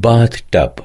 bathtub